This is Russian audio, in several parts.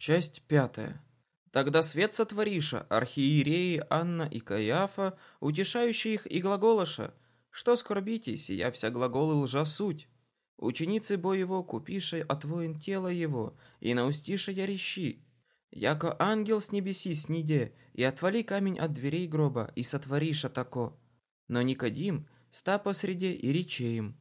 Часть пятая. Тогда свет сотвориша, архиереи Анна и Каиафа, утешающие их и глаголоша, что скорбите, сия вся глаголы лжа суть. Ученицы бо его купише отвоин тело его, и наустише ярищи. Яко ангел с небеси сниде, и отвали камень от дверей гроба, и сотвориша тако. Но Никодим ста посреди и рече им,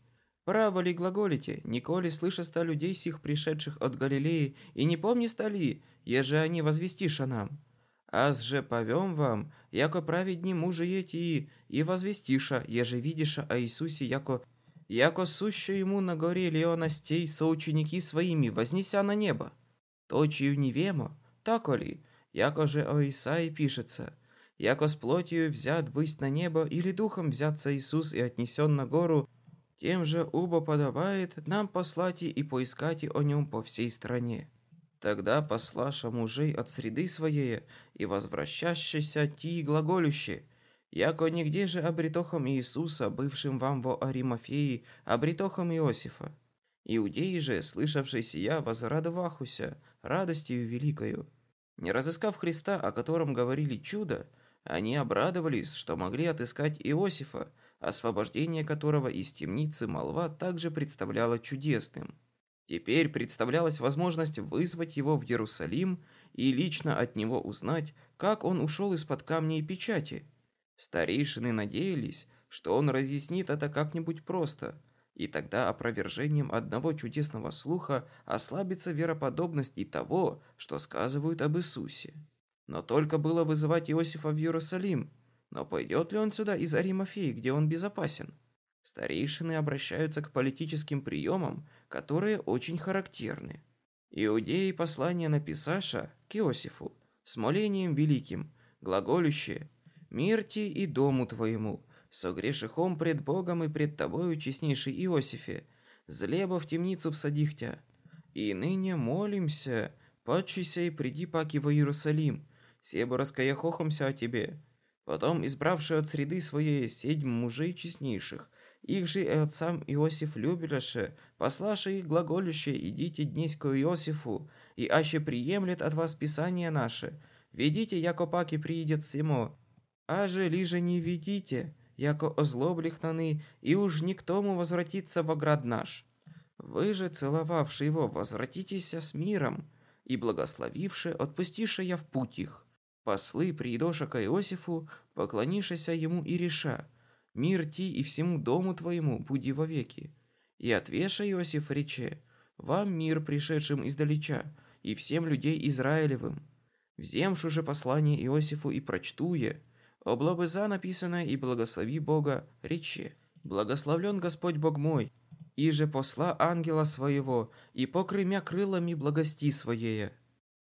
Право ли глаголите, николи слыша ста людей сих пришедших от Галилеи, и не помни стали, еже они возвестиша нам. Аз же повем вам, яко праведни мужи ети, и возвестиша, еже видиша о Иисусе, яко яко суще ему на горе Леонастей соученики своими, вознеся на небо. Точию не вемо, тако ли, яко же о Исаии пишется, яко с плотью взят быть на небо, или духом взяться Иисус и отнесен на гору, тем же убо подобает нам послать и поискать о нем по всей стране. Тогда послаша мужей от среды своей и возвращащийся ти глаголюще, яко нигде же обретохом Иисуса, бывшим вам во Аримафеи, обретохом Иосифа. Иудеи же, слышавшие сия, возрадовахуся радостью великою. Не разыскав Христа, о котором говорили чудо, они обрадовались, что могли отыскать Иосифа, освобождение которого из темницы молва также представляло чудесным. Теперь представлялась возможность вызвать его в Иерусалим и лично от него узнать, как он ушел из-под камней печати. Старейшины надеялись, что он разъяснит это как-нибудь просто, и тогда опровержением одного чудесного слуха ослабится вероподобность и того, что сказывают об Иисусе. Но только было вызывать Иосифа в Иерусалим, но пойдет ли он сюда из Аримафеи, где он безопасен? Старейшины обращаются к политическим приемам, которые очень характерны. Иудеи послание написаша к Иосифу с молением великим, глаголющее «Мир ти и дому твоему, со грешихом пред Богом и пред тобою, честнейший Иосифе, злебо в темницу всадих тя. И ныне молимся, падчися и приди паки во Иерусалим, себо раскаяхохомся о тебе, Потом, избравший от среды своей седьм мужей честнейших, их же и отцам Иосиф любяше, послаше их глаголюще, идите днесь к Иосифу, и аще приемлет от вас Писание наше, ведите, яко паки приидет симо, а же лиже не ведите, яко озлоблихнаны, и уж не к тому возвратиться в оград наш. Вы же, целовавши его, возвратитесь с миром, и благословивши, отпустише я в путь их. Послы, приидоша к Иосифу, поклонишися ему и реша, мир ти и всему дому твоему буди вовеки. И отвеша Иосиф рече, вам мир, пришедшим издалеча, и всем людей Израилевым. Вземшу же послание Иосифу и прочтуе, облобыза написанное и благослови Бога, рече, благословлен Господь Бог мой, и же посла ангела своего, и покрымя крылами благости своей.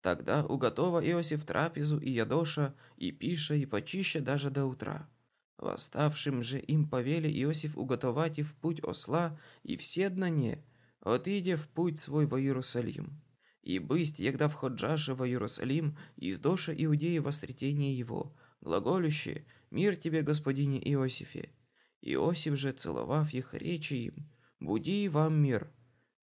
Тогда уготова Иосиф трапезу и ядоша, и пиша, и почища даже до утра. Восставшим же им повели Иосиф уготовать и в путь осла, и все днане, отыдя в путь свой во Иерусалим. И бысть, егда входжаше во Иерусалим, издоша иудеи во сретение его, глаголюще «Мир тебе, господине Иосифе!» Иосиф же, целовав их, речи им «Буди вам мир!»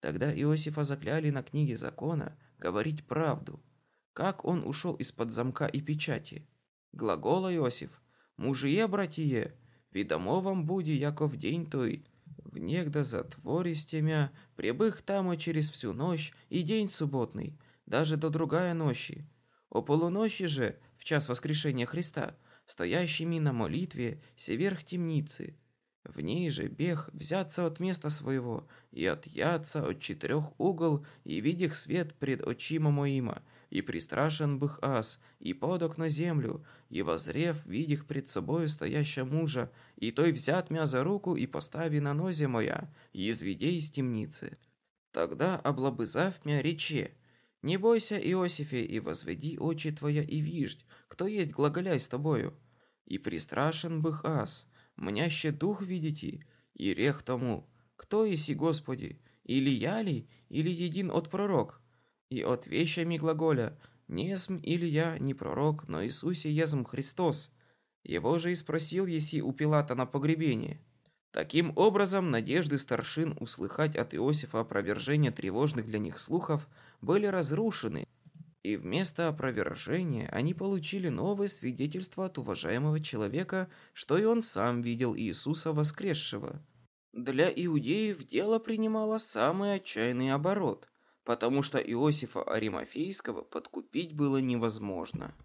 Тогда Иосифа закляли на книге закона говорить правду – как он ушел из-под замка и печати. Глагола Иосиф, мужие, братье, видомо вам буди, яко в день той, в негда затвористемя, прибых там и через всю ночь и день субботный, даже до другая ночи. О полуночи же, в час воскрешения Христа, стоящими на молитве, северх темницы, в ней же бег взяться от места своего и отъяться от четырех угол и видих свет пред очима моима, и пристрашен бых аз, и подок на землю, и возрев, видих пред собою стоящего мужа, и той взят мя за руку и постави на нозе моя, и изведи из темницы. Тогда облобызав мя рече, не бойся, Иосифе, и возведи очи твоя и виждь, кто есть глаголяй с тобою. И пристрашен бых аз, мняще дух видите, и рех тому, кто еси Господи, или я ли, или един от пророк, и от вещами глаголя «Не см или я не пророк, но Иисусе езм Христос». Его же и спросил Еси у Пилата на погребение. Таким образом, надежды старшин услыхать от Иосифа опровержение тревожных для них слухов были разрушены, И вместо опровержения они получили новое свидетельство от уважаемого человека, что и он сам видел Иисуса воскресшего. Для иудеев дело принимало самый отчаянный оборот, потому что Иосифа Аримафейского подкупить было невозможно.